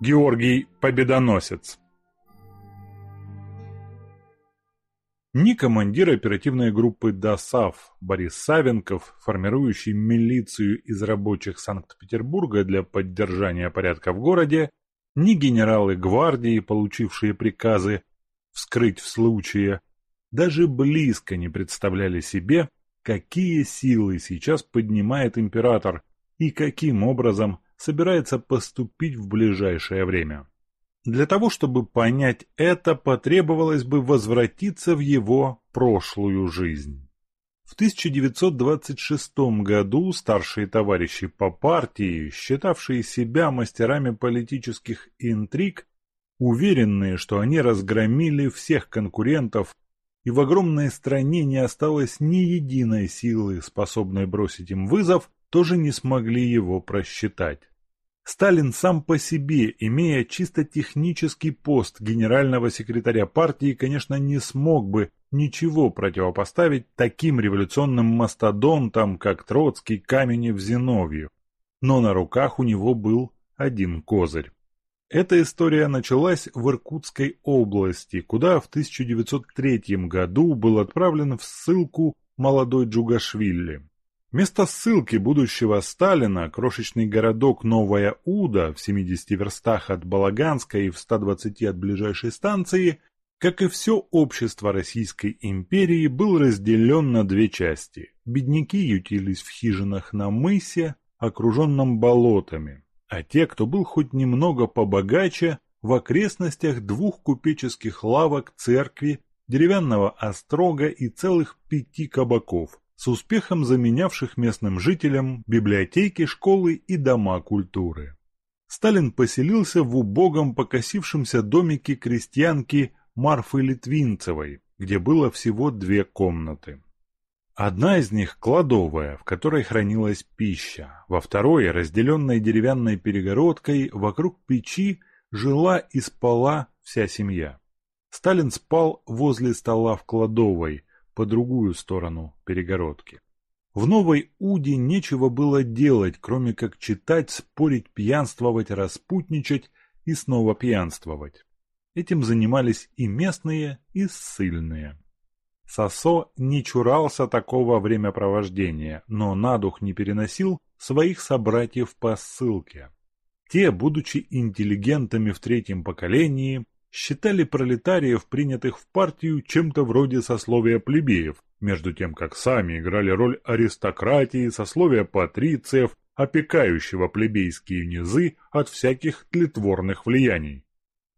Георгий Победоносец. Ни командир оперативной группы ДОСАВ Борис Савенков, формирующий милицию из рабочих Санкт-Петербурга для поддержания порядка в городе, ни генералы гвардии, получившие приказы вскрыть в случае, даже близко не представляли себе, какие силы сейчас поднимает император и каким образом собирается поступить в ближайшее время. Для того, чтобы понять это, потребовалось бы возвратиться в его прошлую жизнь. В 1926 году старшие товарищи по партии, считавшие себя мастерами политических интриг, уверенные, что они разгромили всех конкурентов и в огромной стране не осталось ни единой силы, способной бросить им вызов, тоже не смогли его просчитать. Сталин сам по себе, имея чисто технический пост генерального секретаря партии, конечно, не смог бы ничего противопоставить таким революционным мастодонтам, как Троцкий, Каменев, Зиновьев. Но на руках у него был один козырь. Эта история началась в Иркутской области, куда в 1903 году был отправлен в ссылку молодой Джугашвили. Место ссылки будущего Сталина, крошечный городок Новая Уда в 70 верстах от Балаганска и в 120 от ближайшей станции, как и все общество Российской империи, был разделен на две части. Бедняки ютились в хижинах на мысе, окруженном болотами, а те, кто был хоть немного побогаче, в окрестностях двух купеческих лавок, церкви, деревянного острога и целых пяти кабаков, с успехом заменявших местным жителям библиотеки, школы и дома культуры. Сталин поселился в убогом покосившемся домике крестьянки Марфы Литвинцевой, где было всего две комнаты. Одна из них – кладовая, в которой хранилась пища. Во второй, разделенной деревянной перегородкой, вокруг печи жила и спала вся семья. Сталин спал возле стола в кладовой, по другую сторону перегородки. В Новой Уде нечего было делать, кроме как читать, спорить, пьянствовать, распутничать и снова пьянствовать. Этим занимались и местные, и ссыльные. Сосо не чурался такого времяпровождения, но на дух не переносил своих собратьев по ссылке. Те, будучи интеллигентами в третьем поколении, считали пролетариев, принятых в партию, чем-то вроде сословия плебеев, между тем как сами играли роль аристократии, сословия патрициев, опекающего плебейские низы от всяких тлетворных влияний.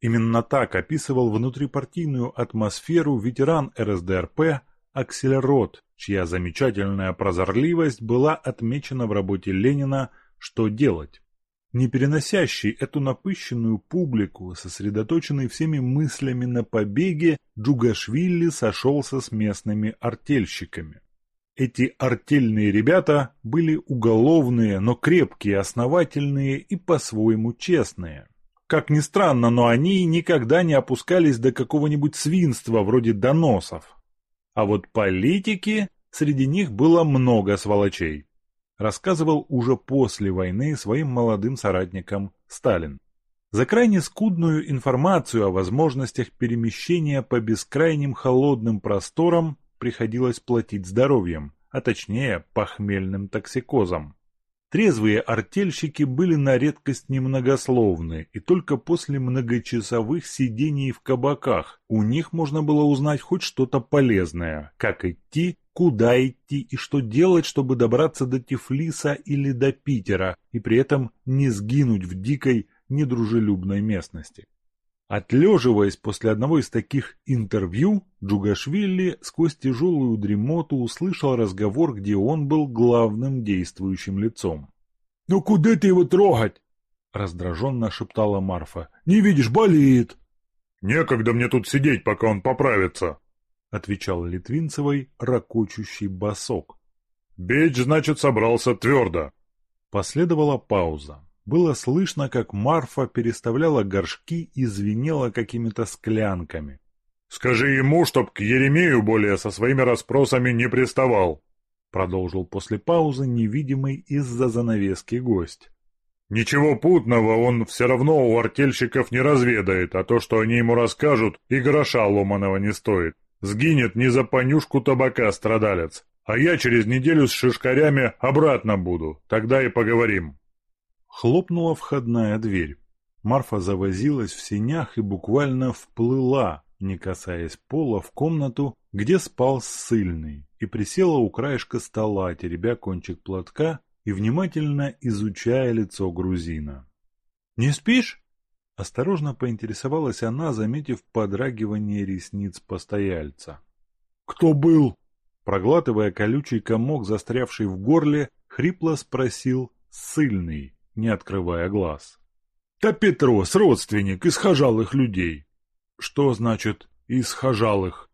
Именно так описывал внутрипартийную атмосферу ветеран РСДРП Акселерот, чья замечательная прозорливость была отмечена в работе Ленина «Что делать?». Не переносящий эту напыщенную публику, сосредоточенный всеми мыслями на побеге, Джугашвили сошелся с местными артельщиками. Эти артельные ребята были уголовные, но крепкие, основательные и по-своему честные. Как ни странно, но они никогда не опускались до какого-нибудь свинства вроде доносов. А вот политики, среди них было много сволочей. Рассказывал уже после войны своим молодым соратникам Сталин. За крайне скудную информацию о возможностях перемещения по бескрайним холодным просторам приходилось платить здоровьем, а точнее похмельным токсикозом. Трезвые артельщики были на редкость немногословны, и только после многочасовых сидений в кабаках у них можно было узнать хоть что-то полезное, как идти, куда идти и что делать, чтобы добраться до Тифлиса или до Питера, и при этом не сгинуть в дикой, недружелюбной местности. Отлеживаясь после одного из таких интервью, Джугашвили сквозь тяжелую дремоту услышал разговор, где он был главным действующим лицом. «Ну куда ты его трогать?» — раздраженно шептала Марфа. «Не видишь, болит!» «Некогда мне тут сидеть, пока он поправится!» — отвечал Литвинцевой ракочущий босок. «Бечь, значит, собрался твердо!» Последовала пауза. Было слышно, как Марфа переставляла горшки и звенела какими-то склянками. «Скажи ему, чтоб к Еремею более со своими расспросами не приставал!» Продолжил после паузы невидимый из-за занавески гость. Ничего путного он все равно у артельщиков не разведает, а то, что они ему расскажут, и гроша ломаного не стоит. Сгинет не за понюшку табака страдалец. А я через неделю с шишкарями обратно буду, тогда и поговорим. Хлопнула входная дверь. Марфа завозилась в сенях и буквально вплыла, не касаясь пола, в комнату, где спал ссыльный, и присела у краешка стола, теребя кончик платка и внимательно изучая лицо грузина. «Не спишь?» Осторожно поинтересовалась она, заметив подрагивание ресниц постояльца. «Кто был?» Проглатывая колючий комок, застрявший в горле, хрипло спросил ссыльный, не открывая глаз. «Да Петрос, родственник, исхожалых людей». «Что значит «исхожалых»?»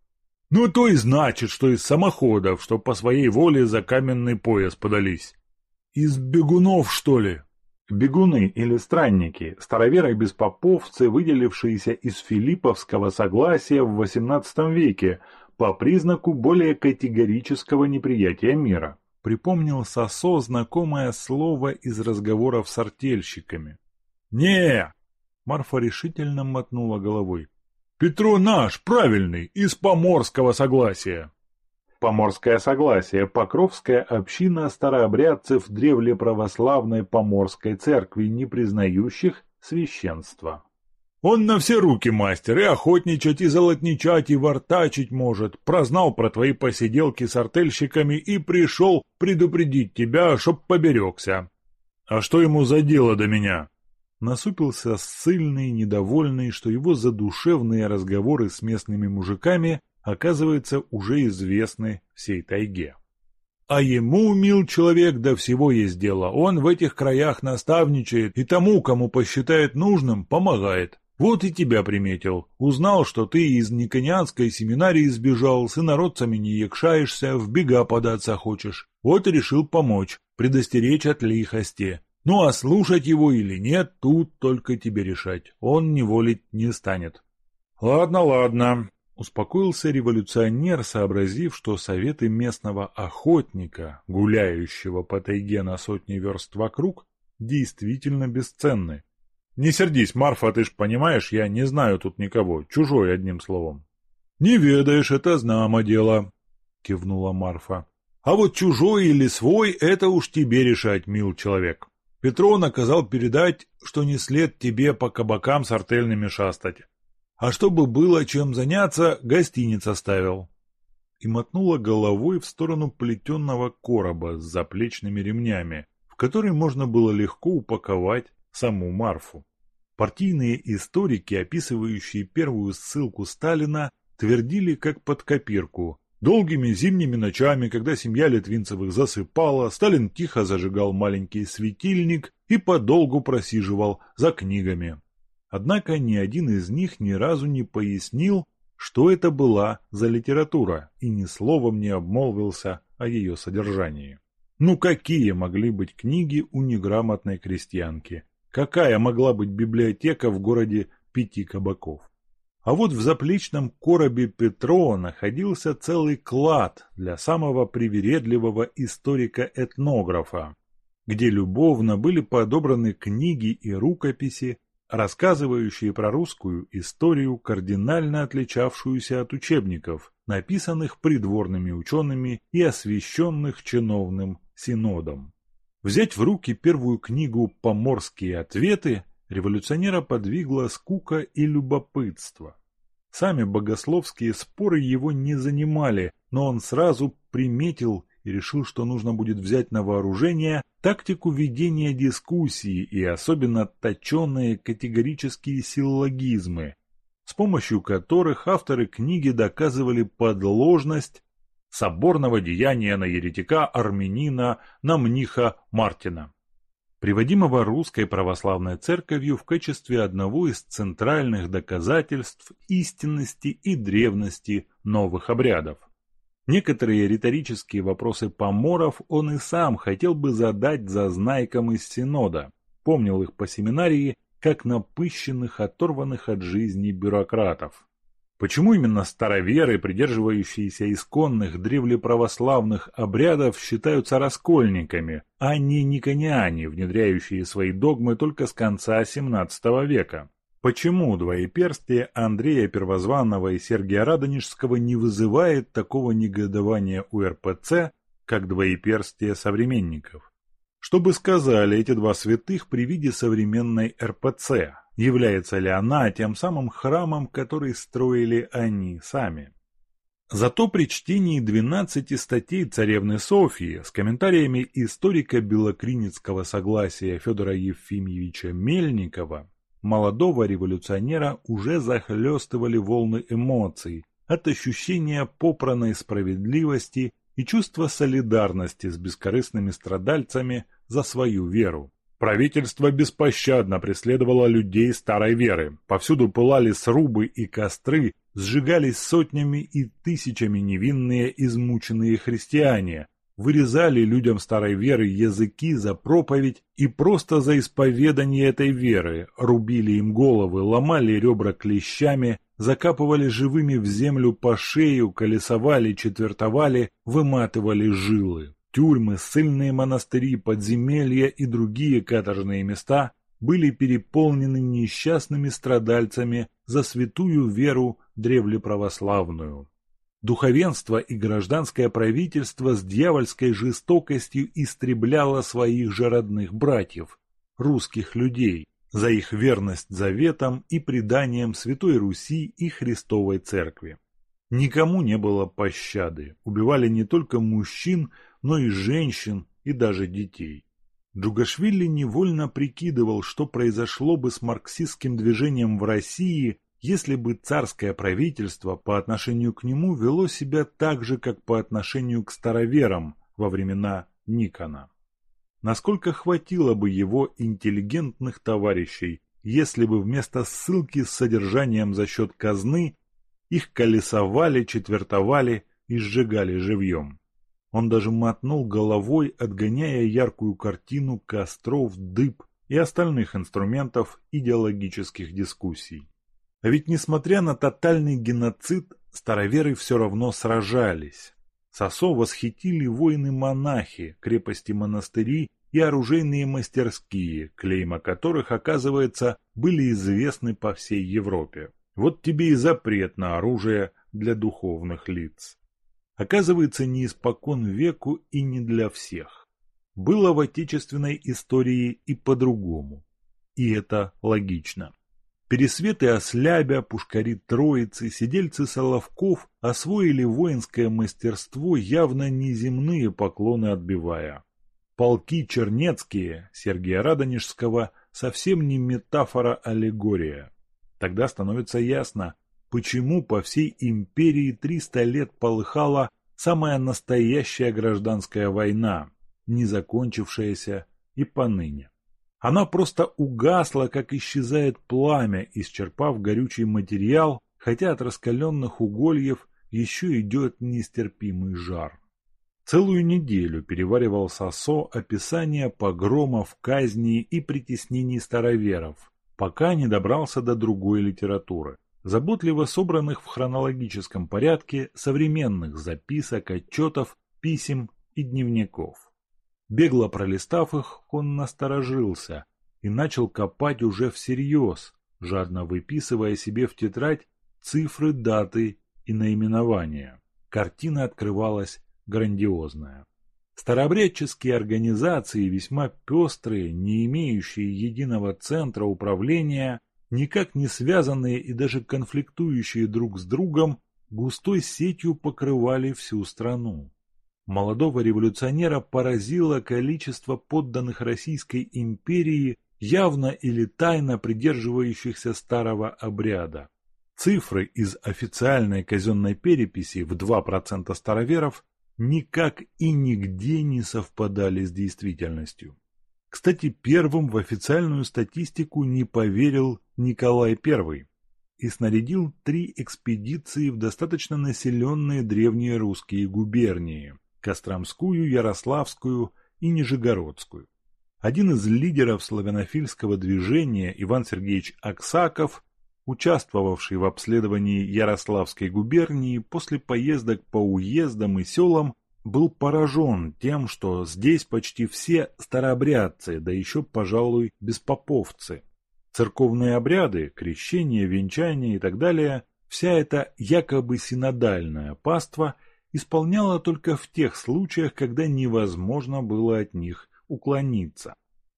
«Ну, то и значит, что из самоходов, что по своей воле за каменный пояс подались». «Из бегунов, что ли?» Бегуны или странники, староверы-беспоповцы, выделившиеся из Филипповского согласия в XVIII веке по признаку более категорического неприятия мира. Припомнил Сосо знакомое слово из разговоров с артельщиками. не Марфа решительно мотнула головой. «Петро наш, правильный, из поморского согласия». Поморское согласие – Покровская община старообрядцев древлеправославной Поморской церкви, не признающих священства. Он на все руки мастер, и охотничать, и золотничать, и вартачить может. Прознал про твои посиделки с артельщиками и пришел предупредить тебя, чтоб поберегся. А что ему за дело до меня? Насупился ссыльный, недовольный, что его задушевные разговоры с местными мужиками оказывается, уже известны всей тайге. А ему, мил человек, до всего есть дело. Он в этих краях наставничает и тому, кому посчитает нужным, помогает. Вот и тебя приметил. Узнал, что ты из Никонианской семинарии сбежал, с инородцами не якшаешься, в бега податься хочешь. Вот и решил помочь, предостеречь от лихости. Ну а слушать его или нет, тут только тебе решать. Он не волить не станет. Ладно, ладно. Успокоился революционер, сообразив, что советы местного охотника, гуляющего по тайге на сотни верст вокруг, действительно бесценны. «Не сердись, Марфа, ты ж понимаешь, я не знаю тут никого, чужой одним словом». «Не ведаешь, это знамо дело», — кивнула Марфа. «А вот чужой или свой — это уж тебе решать, мил человек. Петро наказал передать, что не след тебе по кабакам с артельными шастать. А чтобы было чем заняться, гостиниц оставил. И мотнула головой в сторону плетенного короба с заплечными ремнями, в который можно было легко упаковать саму Марфу. Партийные историки, описывающие первую ссылку Сталина, твердили как под копирку. Долгими зимними ночами, когда семья Литвинцевых засыпала, Сталин тихо зажигал маленький светильник и подолгу просиживал за книгами. Однако ни один из них ни разу не пояснил, что это была за литература, и ни словом не обмолвился о ее содержании. Ну какие могли быть книги у неграмотной крестьянки? Какая могла быть библиотека в городе пяти кабаков? А вот в заплечном коробе Петро находился целый клад для самого привередливого историка-этнографа, где любовно были подобраны книги и рукописи, рассказывающие про русскую историю, кардинально отличавшуюся от учебников, написанных придворными учеными и освященных чиновным синодом. Взять в руки первую книгу «Поморские ответы» революционера подвигла скука и любопытство. Сами богословские споры его не занимали, но он сразу приметил и решил, что нужно будет взять на вооружение тактику ведения дискуссии и особенно точенные категорические силлогизмы, с помощью которых авторы книги доказывали подложность соборного деяния на еретика армянина на мниха Мартина, приводимого русской православной церковью в качестве одного из центральных доказательств истинности и древности новых обрядов. Некоторые риторические вопросы поморов он и сам хотел бы задать зазнайкам из Синода, помнил их по семинарии, как напыщенных, оторванных от жизни бюрократов. Почему именно староверы, придерживающиеся исконных древлеправославных обрядов, считаются раскольниками, а не никониане, внедряющие свои догмы только с конца XVII века? Почему двоеперстие Андрея Первозванного и Сергия Радонежского не вызывает такого негодования у РПЦ, как двоеперстие современников? Что бы сказали эти два святых при виде современной РПЦ? Является ли она тем самым храмом, который строили они сами? Зато при чтении 12 статей царевны Софьи с комментариями историка Белокриницкого согласия Федора Ефимьевича Мельникова молодого революционера уже захлестывали волны эмоций от ощущения попранной справедливости и чувства солидарности с бескорыстными страдальцами за свою веру. Правительство беспощадно преследовало людей старой веры. Повсюду пылали срубы и костры, сжигались сотнями и тысячами невинные измученные христиане, вырезали людям старой веры языки за проповедь и просто за исповедание этой веры, рубили им головы, ломали ребра клещами, закапывали живыми в землю по шею, колесовали, четвертовали, выматывали жилы. Тюрьмы, ссыльные монастыри, подземелья и другие каторжные места были переполнены несчастными страдальцами за святую веру древлеправославную. Духовенство и гражданское правительство с дьявольской жестокостью истребляло своих же родных братьев, русских людей, за их верность заветам и преданиям Святой Руси и Христовой Церкви. Никому не было пощады, убивали не только мужчин, но и женщин, и даже детей. Джугашвили невольно прикидывал, что произошло бы с марксистским движением в России, если бы царское правительство по отношению к нему вело себя так же, как по отношению к староверам во времена Никона. Насколько хватило бы его интеллигентных товарищей, если бы вместо ссылки с содержанием за счет казны их колесовали, четвертовали и сжигали живьем. Он даже мотнул головой, отгоняя яркую картину костров, дыб и остальных инструментов идеологических дискуссий. А ведь несмотря на тотальный геноцид, староверы все равно сражались. Сосо восхитили воины-монахи, крепости-монастыри и оружейные мастерские, клейма которых, оказывается, были известны по всей Европе. Вот тебе и запрет на оружие для духовных лиц оказывается не испокон веку и не для всех. Было в отечественной истории и по-другому. И это логично. Пересветы Ослябя, пушкари Троицы, сидельцы Соловков освоили воинское мастерство, явно неземные поклоны отбивая. Полки чернецкие Сергия Радонежского совсем не метафора-аллегория. Тогда становится ясно, почему по всей империи 300 лет полыхала самая настоящая гражданская война, не закончившаяся и поныне. Она просто угасла, как исчезает пламя, исчерпав горючий материал, хотя от раскаленных угольев еще идет нестерпимый жар. Целую неделю переваривал Сосо описание погромов, казней и притеснений староверов, пока не добрался до другой литературы заботливо собранных в хронологическом порядке современных записок, отчетов, писем и дневников. Бегло пролистав их, он насторожился и начал копать уже всерьез, жадно выписывая себе в тетрадь цифры, даты и наименования. Картина открывалась грандиозная. Старообрядческие организации, весьма пестрые, не имеющие единого центра управления, никак не связанные и даже конфликтующие друг с другом, густой сетью покрывали всю страну. Молодого революционера поразило количество подданных Российской империи, явно или тайно придерживающихся старого обряда. Цифры из официальной казенной переписи в 2% староверов никак и нигде не совпадали с действительностью. Кстати, первым в официальную статистику не поверил Николай I и снарядил три экспедиции в достаточно населенные древние русские губернии – Костромскую, Ярославскую и Нижегородскую. Один из лидеров славянофильского движения Иван Сергеевич Аксаков участвовавший в обследовании Ярославской губернии после поездок по уездам и селам, был поражен тем, что здесь почти все старообрядцы, да еще, пожалуй, беспоповцы. Церковные обряды, крещение, венчание и так далее, вся эта якобы синодальная паства исполняла только в тех случаях, когда невозможно было от них уклониться.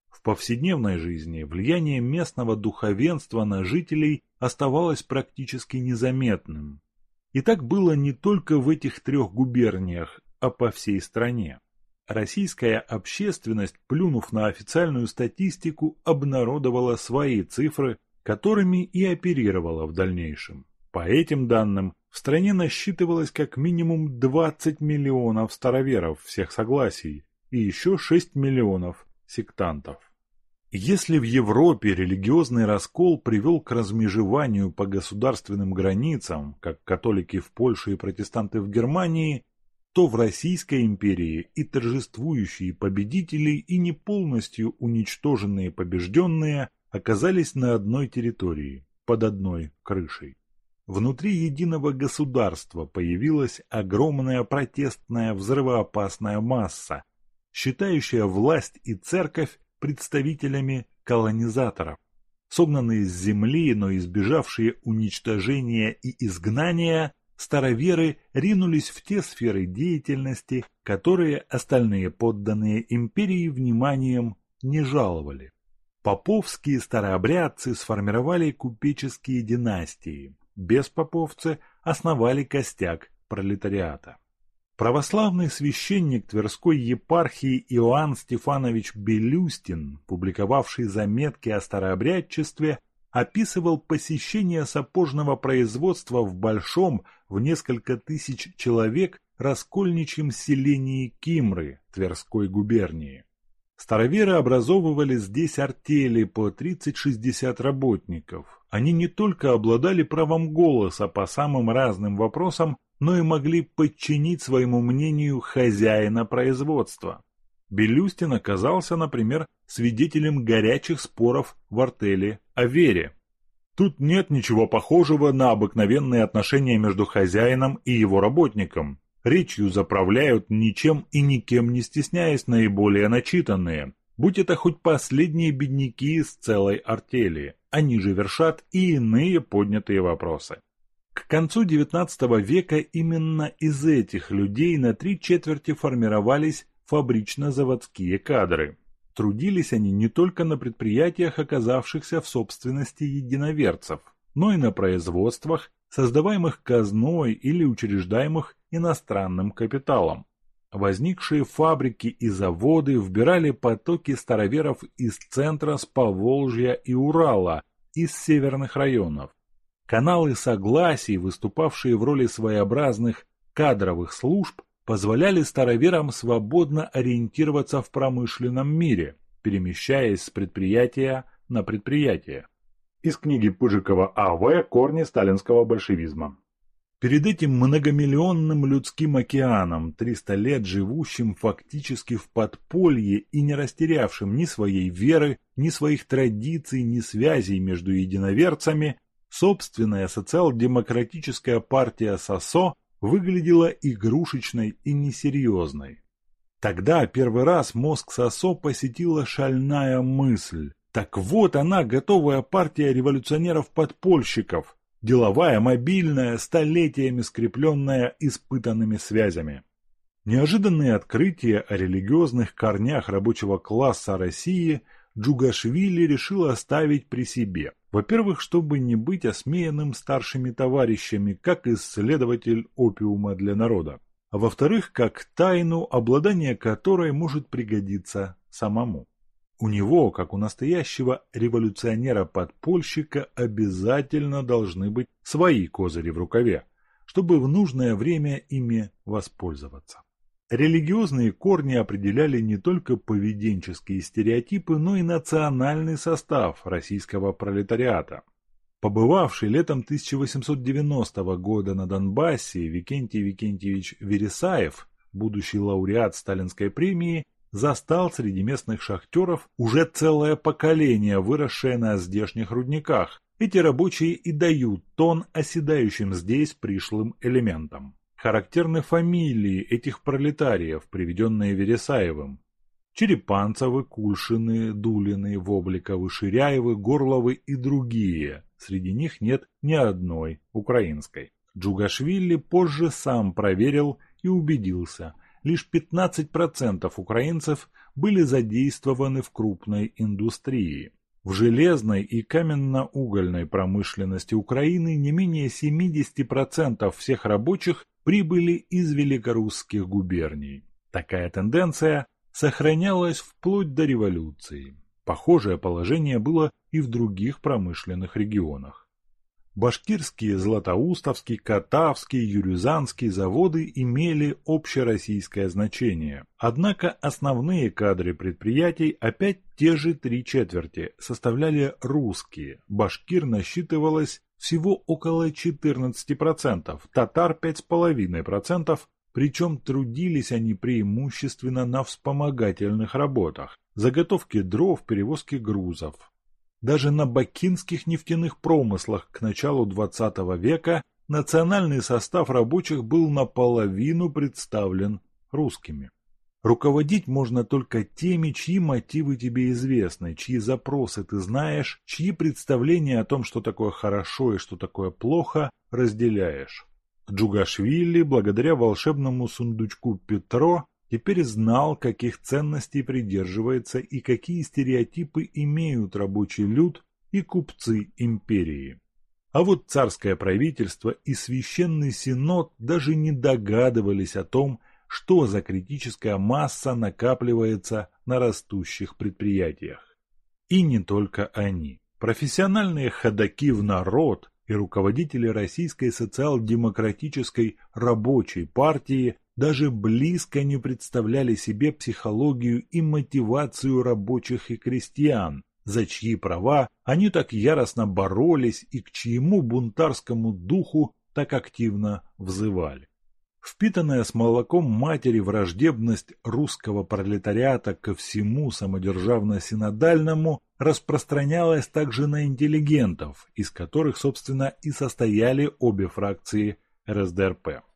В повседневной жизни влияние местного духовенства на жителей оставалось практически незаметным. И так было не только в этих трех губерниях, а по всей стране. Российская общественность, плюнув на официальную статистику, обнародовала свои цифры, которыми и оперировала в дальнейшем. По этим данным, в стране насчитывалось как минимум 20 миллионов староверов всех согласий и еще 6 миллионов сектантов. Если в Европе религиозный раскол привел к размежеванию по государственным границам, как католики в Польше и протестанты в Германии, то в Российской империи и торжествующие победители, и не полностью уничтоженные побежденные оказались на одной территории, под одной крышей. Внутри единого государства появилась огромная протестная взрывоопасная масса, считающая власть и церковь представителями колонизаторов. Согнанные с земли, но избежавшие уничтожения и изгнания, староверы ринулись в те сферы деятельности, которые остальные подданные империи вниманием не жаловали. Поповские старообрядцы сформировали купеческие династии, беспоповцы основали костяк пролетариата. Православный священник Тверской епархии Иоанн Стефанович Белюстин, публиковавший заметки о старообрядчестве, описывал посещение сапожного производства в большом, в несколько тысяч человек, раскольничьем селении Кимры Тверской губернии. Староверы образовывали здесь артели по 30-60 работников. Они не только обладали правом голоса по самым разным вопросам, но и могли подчинить своему мнению хозяина производства. Белюстин оказался, например, свидетелем горячих споров в артели о вере. Тут нет ничего похожего на обыкновенные отношения между хозяином и его работником. Речью заправляют ничем и никем не стесняясь наиболее начитанные, будь это хоть последние бедняки из целой артели. Они же вершат и иные поднятые вопросы. К концу XIX века именно из этих людей на три четверти формировались фабрично-заводские кадры. Трудились они не только на предприятиях, оказавшихся в собственности единоверцев, но и на производствах, создаваемых казной или учреждаемых иностранным капиталом. Возникшие фабрики и заводы вбирали потоки староверов из центра с Поволжья и Урала, из северных районов. Каналы согласий, выступавшие в роли своеобразных кадровых служб, позволяли староверам свободно ориентироваться в промышленном мире, перемещаясь с предприятия на предприятие. Из книги Пыжикова А.В. «Корни сталинского большевизма». Перед этим многомиллионным людским океаном, 300 лет живущим фактически в подполье и не растерявшим ни своей веры, ни своих традиций, ни связей между единоверцами, Собственная социал-демократическая партия СОСО выглядела игрушечной и несерьезной. Тогда первый раз мозг СОСО посетила шальная мысль. Так вот она, готовая партия революционеров-подпольщиков, деловая, мобильная, столетиями скрепленная испытанными связями. Неожиданные открытия о религиозных корнях рабочего класса России Джугашвили решил оставить при себе. Во-первых, чтобы не быть осмеянным старшими товарищами, как исследователь опиума для народа. А во-вторых, как тайну, обладание которой может пригодиться самому. У него, как у настоящего революционера-подпольщика, обязательно должны быть свои козыри в рукаве, чтобы в нужное время ими воспользоваться. Религиозные корни определяли не только поведенческие стереотипы, но и национальный состав российского пролетариата. Побывавший летом 1890 года на Донбассе Викентий Викентьевич Вересаев, будущий лауреат Сталинской премии, застал среди местных шахтеров уже целое поколение, выросшее на здешних рудниках, эти рабочие и дают тон оседающим здесь пришлым элементам. Характерны фамилии этих пролетариев, приведенные Вересаевым. Черепанцевы, Кульшины, Дулины, Вобликовы, Ширяевы, Горловы и другие. Среди них нет ни одной украинской. Джугашвили позже сам проверил и убедился, лишь 15% украинцев были задействованы в крупной индустрии. В железной и каменно-угольной промышленности Украины не менее 70% всех рабочих прибыли из великорусских губерний. Такая тенденция сохранялась вплоть до революции. Похожее положение было и в других промышленных регионах. Башкирские, Златоустовский, Катавский, Юрюзанский заводы имели общероссийское значение. Однако основные кадры предприятий опять те же три четверти составляли русские. Башкир насчитывалось всего около 14%, татар 5,5%, причем трудились они преимущественно на вспомогательных работах, заготовке дров, перевозке грузов. Даже на бакинских нефтяных промыслах к началу XX века национальный состав рабочих был наполовину представлен русскими. Руководить можно только теми, чьи мотивы тебе известны, чьи запросы ты знаешь, чьи представления о том, что такое хорошо и что такое плохо, разделяешь. Джугашвили, благодаря волшебному сундучку Петро, теперь знал, каких ценностей придерживается и какие стереотипы имеют рабочий люд и купцы империи. А вот царское правительство и священный синод даже не догадывались о том, что за критическая масса накапливается на растущих предприятиях. И не только они. Профессиональные ходаки в народ и руководители Российской социал-демократической рабочей партии даже близко не представляли себе психологию и мотивацию рабочих и крестьян, за чьи права они так яростно боролись и к чьему бунтарскому духу так активно взывали. Впитанная с молоком матери враждебность русского пролетариата ко всему самодержавно-синодальному распространялась также на интеллигентов, из которых, собственно, и состояли обе фракции РСДРП.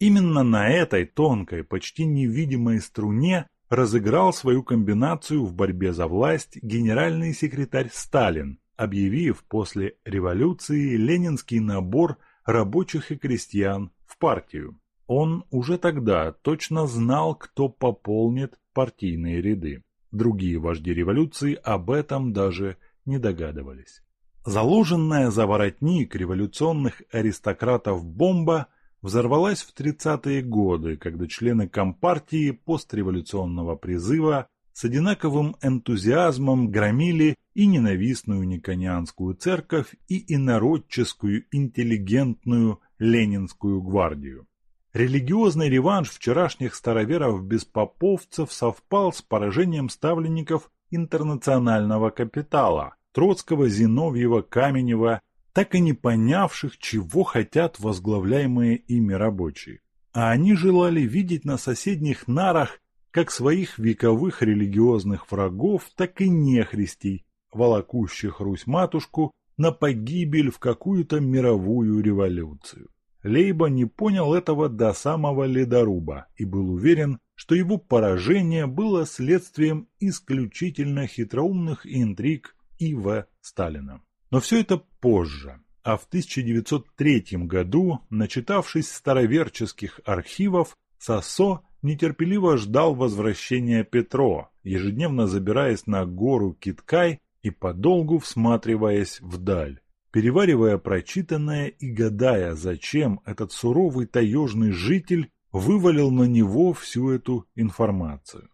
Именно на этой тонкой, почти невидимой струне разыграл свою комбинацию в борьбе за власть генеральный секретарь Сталин, объявив после революции ленинский набор рабочих и крестьян в партию. Он уже тогда точно знал, кто пополнит партийные ряды. Другие вожди революции об этом даже не догадывались. Заложенная за воротник революционных аристократов бомба – взорвалась в 30-е годы, когда члены Компартии постреволюционного призыва с одинаковым энтузиазмом громили и ненавистную Никонианскую церковь, и инородческую интеллигентную Ленинскую гвардию. Религиозный реванш вчерашних староверов-беспоповцев совпал с поражением ставленников интернационального капитала Троцкого, Зиновьева, Каменева так и не понявших, чего хотят возглавляемые ими рабочие. А они желали видеть на соседних нарах как своих вековых религиозных врагов, так и нехристей, волокущих Русь-матушку на погибель в какую-то мировую революцию. Лейба не понял этого до самого ледоруба и был уверен, что его поражение было следствием исключительно хитроумных интриг И.В. Сталина. Но все это позже. А в 1903 году, начитавшись староверческих архивов, Сосо нетерпеливо ждал возвращения Петро, ежедневно забираясь на гору Киткай и подолгу всматриваясь вдаль, переваривая прочитанное и гадая, зачем этот суровый таежный житель вывалил на него всю эту информацию.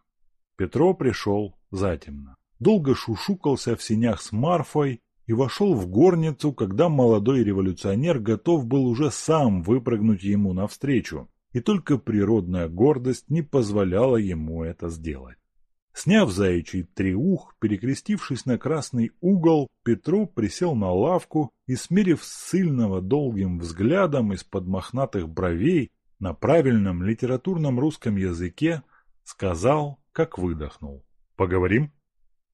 Петро пришел затемно. Долго шушукался в синях с Марфой, и вошел в горницу, когда молодой революционер готов был уже сам выпрыгнуть ему навстречу, и только природная гордость не позволяла ему это сделать. Сняв заячий триух, перекрестившись на красный угол, Петру присел на лавку и, смерив сильного долгим взглядом из-под мохнатых бровей на правильном литературном русском языке, сказал, как выдохнул. «Поговорим?»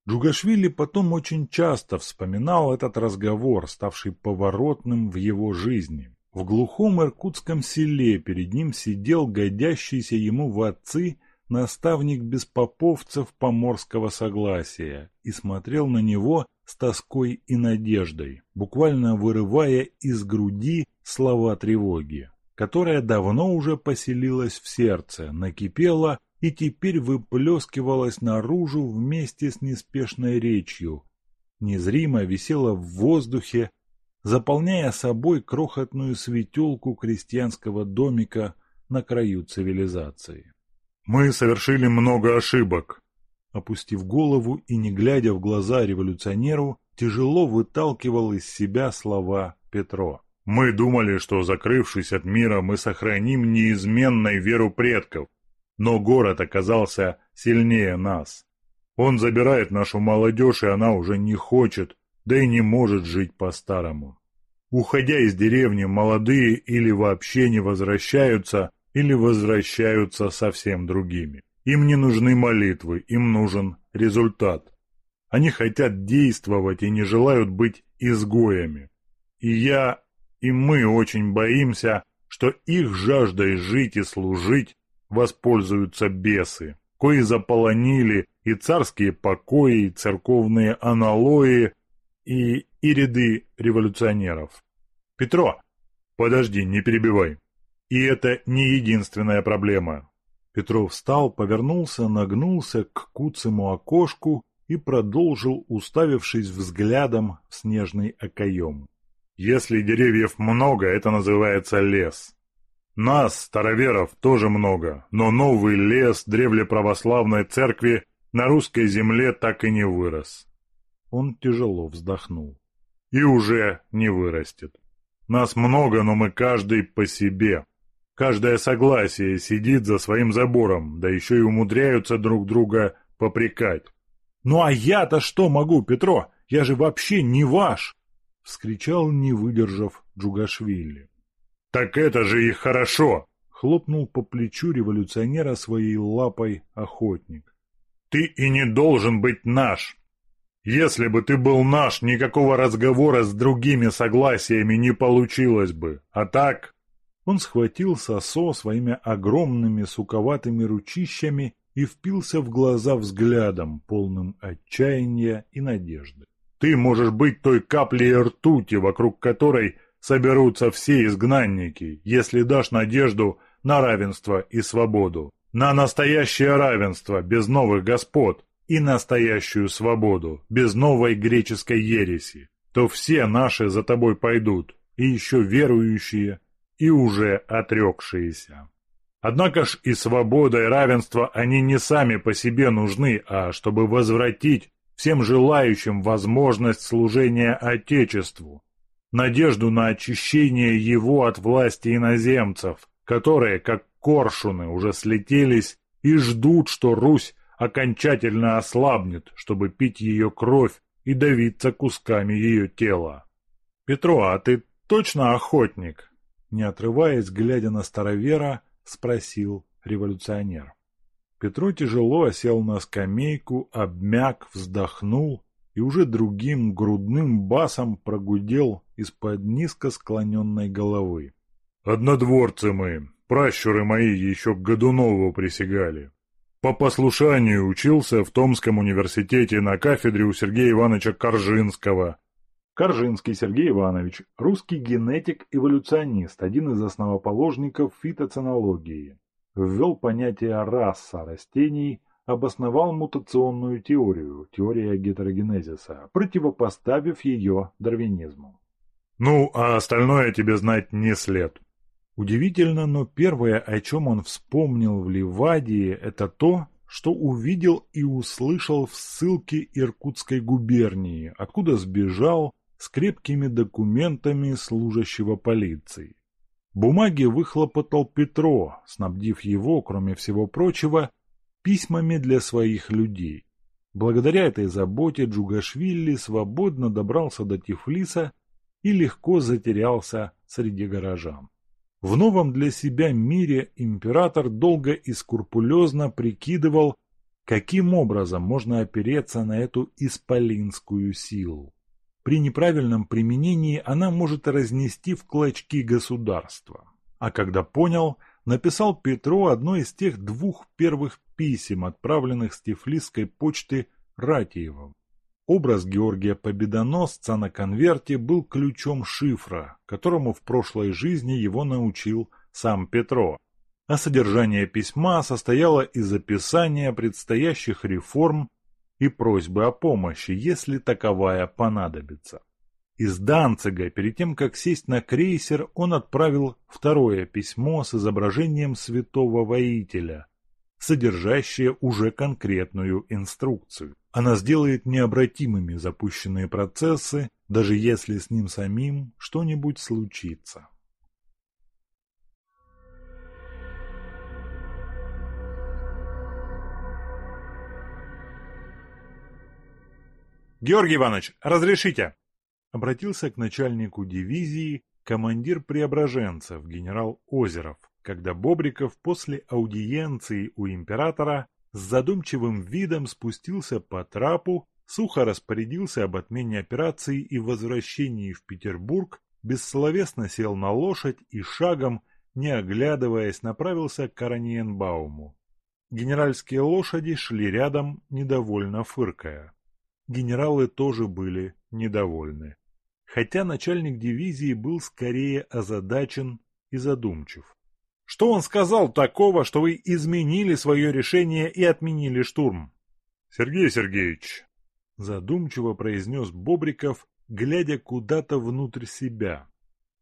Джугашвили потом очень часто вспоминал этот разговор, ставший поворотным в его жизни. В глухом иркутском селе перед ним сидел годящийся ему в отцы наставник беспоповцев поморского согласия и смотрел на него с тоской и надеждой, буквально вырывая из груди слова тревоги, которая давно уже поселилась в сердце, накипела и теперь выплескивалась наружу вместе с неспешной речью, незримо висела в воздухе, заполняя собой крохотную светелку крестьянского домика на краю цивилизации. «Мы совершили много ошибок», Опустив голову и не глядя в глаза революционеру, тяжело выталкивал из себя слова Петро. «Мы думали, что, закрывшись от мира, мы сохраним неизменной веру предков, но город оказался сильнее нас. Он забирает нашу молодежь, и она уже не хочет, да и не может жить по-старому. Уходя из деревни, молодые или вообще не возвращаются, или возвращаются совсем другими. Им не нужны молитвы, им нужен результат. Они хотят действовать и не желают быть изгоями. И я, и мы очень боимся, что их жаждой жить и служить воспользуются бесы, кои заполонили и царские покои, и церковные аналои, и, и ряды революционеров. Петро, подожди, не перебивай. И это не единственная проблема. Петров встал, повернулся, нагнулся к куцему окошку и продолжил, уставившись взглядом в снежный окоем. «Если деревьев много, это называется лес. Нас, староверов, тоже много, но новый лес древлеправославной церкви на русской земле так и не вырос». Он тяжело вздохнул. «И уже не вырастет. Нас много, но мы каждый по себе. Каждое согласие сидит за своим забором, да еще и умудряются друг друга попрекать. «Ну а я-то что могу, Петро? Я же вообще не ваш!» — вскричал, не выдержав Джугашвили. «Так это же и хорошо!» — хлопнул по плечу революционера своей лапой охотник. «Ты и не должен быть наш! Если бы ты был наш, никакого разговора с другими согласиями не получилось бы, а так...» Он схватил сосо своими огромными суковатыми ручищами и впился в глаза взглядом, полным отчаяния и надежды. «Ты можешь быть той каплей ртути, вокруг которой соберутся все изгнанники, если дашь надежду на равенство и свободу, на настоящее равенство без новых господ и настоящую свободу без новой греческой ереси, то все наши за тобой пойдут, и еще верующие, и уже отрекшиеся. Однако ж и свобода, и равенство они не сами по себе нужны, а чтобы возвратить всем желающим возможность служения Отечеству, надежду на очищение его от власти иноземцев, которые, как коршуны, уже слетелись и ждут, что Русь окончательно ослабнет, чтобы пить ее кровь и давиться кусками ее тела. «Петро, а ты точно охотник?» не отрываясь, глядя на старовера, спросил революционер. Петро тяжело осел на скамейку, обмяк, вздохнул и уже другим грудным басом прогудел из-под низко склоненной головы. «Однодворцы мы, пращуры мои еще к Годунову присягали. По послушанию учился в Томском университете на кафедре у Сергея Ивановича Коржинского, Коржинский Сергей Иванович, русский генетик-эволюционист, один из основоположников фитоценологии. Ввел понятие «раса» растений, обосновал мутационную теорию, теория гетерогенезиса, противопоставив ее дарвинизму. «Ну, а остальное тебе знать не след». Удивительно, но первое, о чем он вспомнил в Ливадии, это то, что увидел и услышал в ссылке Иркутской губернии, откуда сбежал с крепкими документами служащего полиции. Бумаги выхлопотал Петро, снабдив его, кроме всего прочего, письмами для своих людей. Благодаря этой заботе Джугашвили свободно добрался до Тифлиса и легко затерялся среди горожан. В новом для себя мире император долго и скрупулезно прикидывал, Каким образом можно опереться на эту исполинскую силу? При неправильном применении она может разнести в клочки государства. А когда понял, написал Петру одно из тех двух первых писем, отправленных с Тифлисской почты Ратиевым. Образ Георгия Победоносца на конверте был ключом шифра, которому в прошлой жизни его научил сам Петро. А содержание письма состояло из описания предстоящих реформ и просьбы о помощи, если таковая понадобится. Из Данцига, перед тем, как сесть на крейсер, он отправил второе письмо с изображением святого воителя, содержащее уже конкретную инструкцию. Она сделает необратимыми запущенные процессы, даже если с ним самим что-нибудь случится. «Георгий Иванович, разрешите?» Обратился к начальнику дивизии командир преображенцев генерал Озеров, когда Бобриков после аудиенции у императора с задумчивым видом спустился по трапу, сухо распорядился об отмене операции и возвращении в Петербург, бессловесно сел на лошадь и шагом, не оглядываясь, направился к Караниенбауму. Генеральские лошади шли рядом, недовольно фыркая генералы тоже были недовольны. Хотя начальник дивизии был скорее озадачен и задумчив. «Что он сказал такого, что вы изменили свое решение и отменили штурм?» «Сергей Сергеевич», — задумчиво произнес Бобриков, глядя куда-то внутрь себя.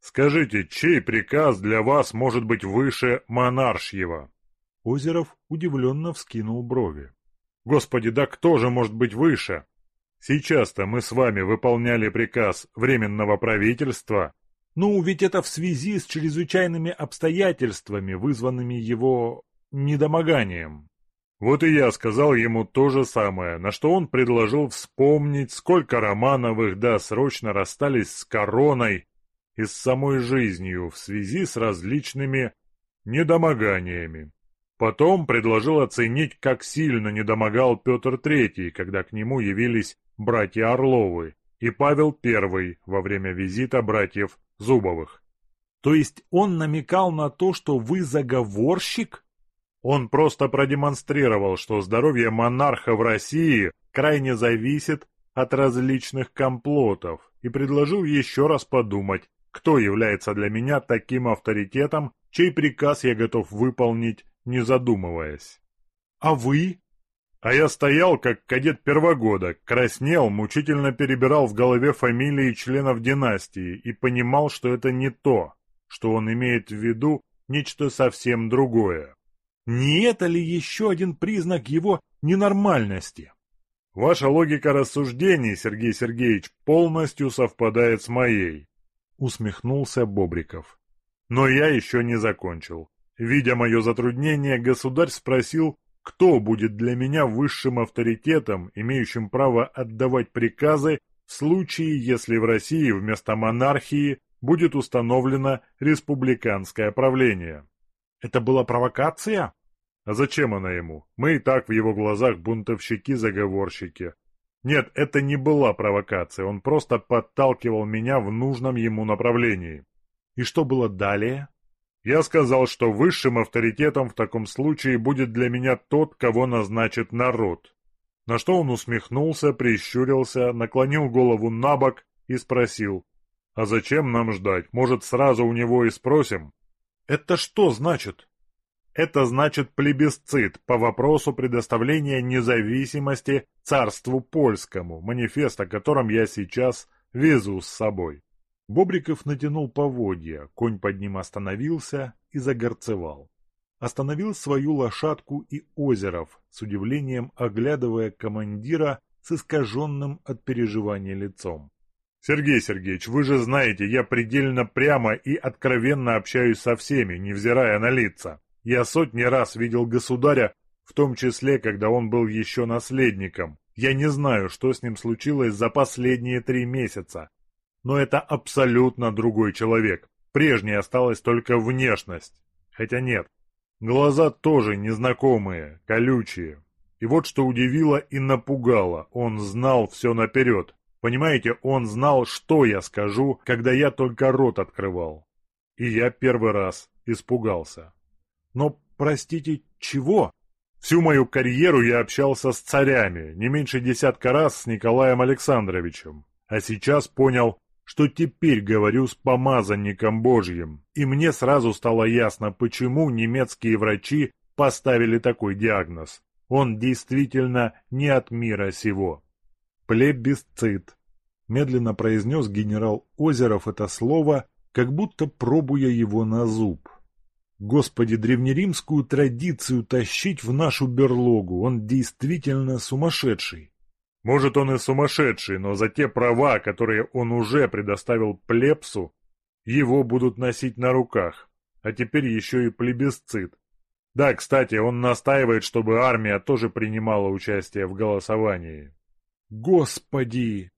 «Скажите, чей приказ для вас может быть выше монаршьего?» Озеров удивленно вскинул брови. «Господи, да кто же может быть выше? Сейчас-то мы с вами выполняли приказ Временного правительства. Ну, ведь это в связи с чрезвычайными обстоятельствами, вызванными его недомоганием. Вот и я сказал ему то же самое, на что он предложил вспомнить, сколько Романовых, да, срочно расстались с короной и с самой жизнью в связи с различными недомоганиями. Потом предложил оценить, как сильно недомогал Петр III, когда к нему явились братья Орловы и Павел I во время визита братьев Зубовых. То есть он намекал на то, что вы заговорщик? Он просто продемонстрировал, что здоровье монарха в России крайне зависит от различных комплотов и предложил еще раз подумать, кто является для меня таким авторитетом, чей приказ я готов выполнить не задумываясь. «А вы?» А я стоял, как кадет первогода, краснел, мучительно перебирал в голове фамилии членов династии и понимал, что это не то, что он имеет в виду нечто совсем другое. Не это ли еще один признак его ненормальности? Ваша логика рассуждений, Сергей Сергеевич, полностью совпадает с моей, усмехнулся Бобриков. Но я еще не закончил. Видя мое затруднение, государь спросил, кто будет для меня высшим авторитетом, имеющим право отдавать приказы в случае, если в России вместо монархии будет установлено республиканское правление. Это была провокация? А зачем она ему? Мы и так в его глазах бунтовщики-заговорщики. Нет, это не была провокация, он просто подталкивал меня в нужном ему направлении. И что было далее? Я сказал, что высшим авторитетом в таком случае будет для меня тот, кого назначит народ. На что он усмехнулся, прищурился, наклонил голову на бок и спросил. «А зачем нам ждать? Может, сразу у него и спросим?» «Это что значит?» «Это значит плебисцит по вопросу предоставления независимости царству польскому, манифест о котором я сейчас везу с собой». Бобриков натянул поводья, конь под ним остановился и загорцевал. Остановил свою лошадку и Озеров, с удивлением оглядывая командира с искаженным от переживания лицом. «Сергей Сергеевич, вы же знаете, я предельно прямо и откровенно общаюсь со всеми, невзирая на лица. Я сотни раз видел государя, в том числе, когда он был еще наследником. Я не знаю, что с ним случилось за последние три месяца, но это абсолютно другой человек. Прежней осталась только внешность. Хотя нет, глаза тоже незнакомые, колючие. И вот что удивило и напугало, он знал все наперед. Понимаете, он знал, что я скажу, когда я только рот открывал. И я первый раз испугался. Но, простите, чего? Всю мою карьеру я общался с царями, не меньше десятка раз с Николаем Александровичем. А сейчас понял, что теперь говорю с помазанником Божьим. И мне сразу стало ясно, почему немецкие врачи поставили такой диагноз. Он действительно не от мира сего. Плебисцит. Медленно произнес генерал Озеров это слово, как будто пробуя его на зуб. Господи, древнеримскую традицию тащить в нашу берлогу, он действительно сумасшедший. Может, он и сумасшедший, но за те права, которые он уже предоставил плебсу, его будут носить на руках. А теперь еще и плебисцит. Да, кстати, он настаивает, чтобы армия тоже принимала участие в голосовании. Господи!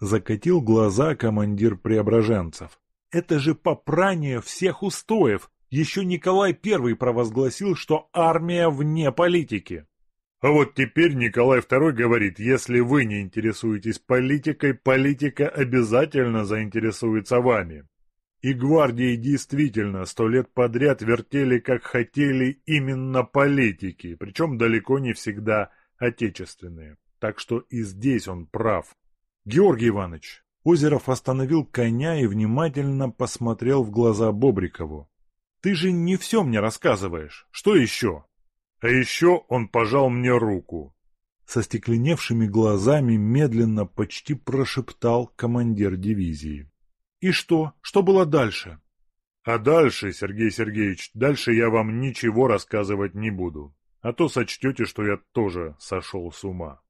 Закатил глаза командир преображенцев. Это же попрание всех устоев. Еще Николай I провозгласил, что армия вне политики. А вот теперь Николай II говорит, если вы не интересуетесь политикой, политика обязательно заинтересуется вами. И гвардии действительно сто лет подряд вертели, как хотели, именно политики, причем далеко не всегда отечественные. Так что и здесь он прав. Георгий Иванович, Озеров остановил коня и внимательно посмотрел в глаза Бобрикову. «Ты же не все мне рассказываешь. Что еще?» А еще он пожал мне руку. Со стекленевшими глазами медленно почти прошептал командир дивизии. И что? Что было дальше? А дальше, Сергей Сергеевич, дальше я вам ничего рассказывать не буду. А то сочтете, что я тоже сошел с ума.